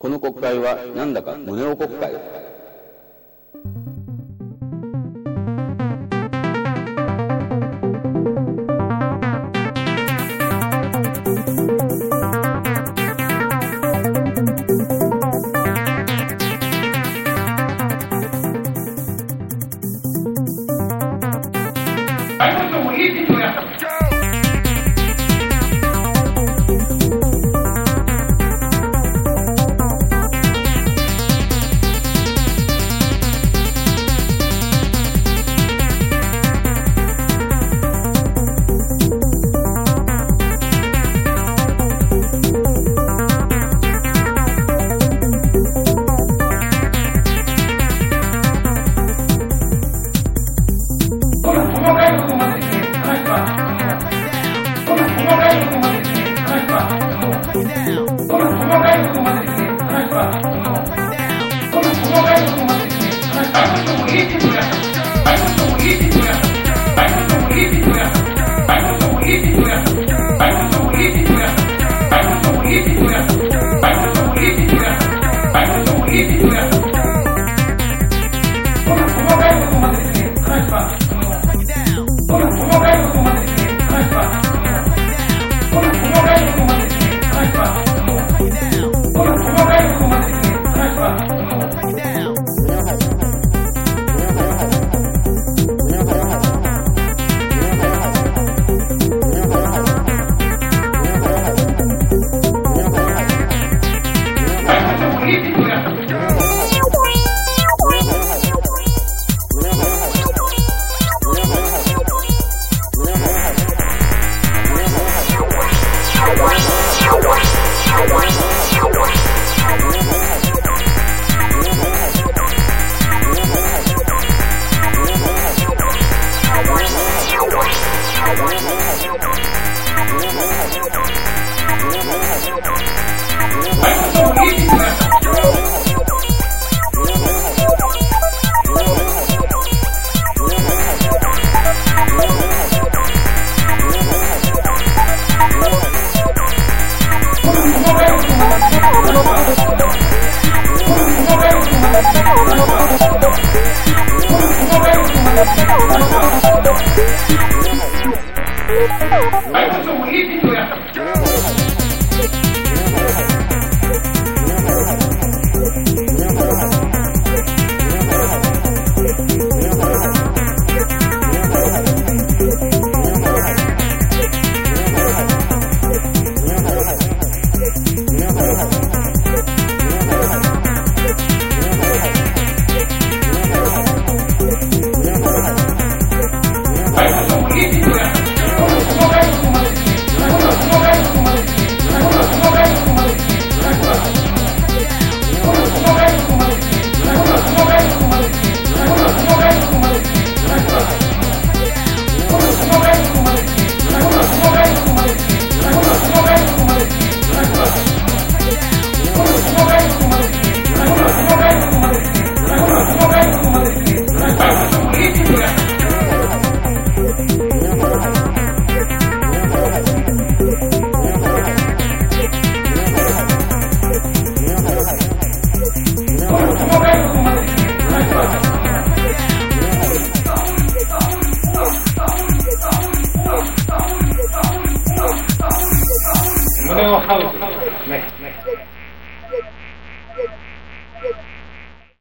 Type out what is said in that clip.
この国会はなんだか胸を国会。t h a Thank Thank you. 哎，我说我一定对呀。ハウスね。ね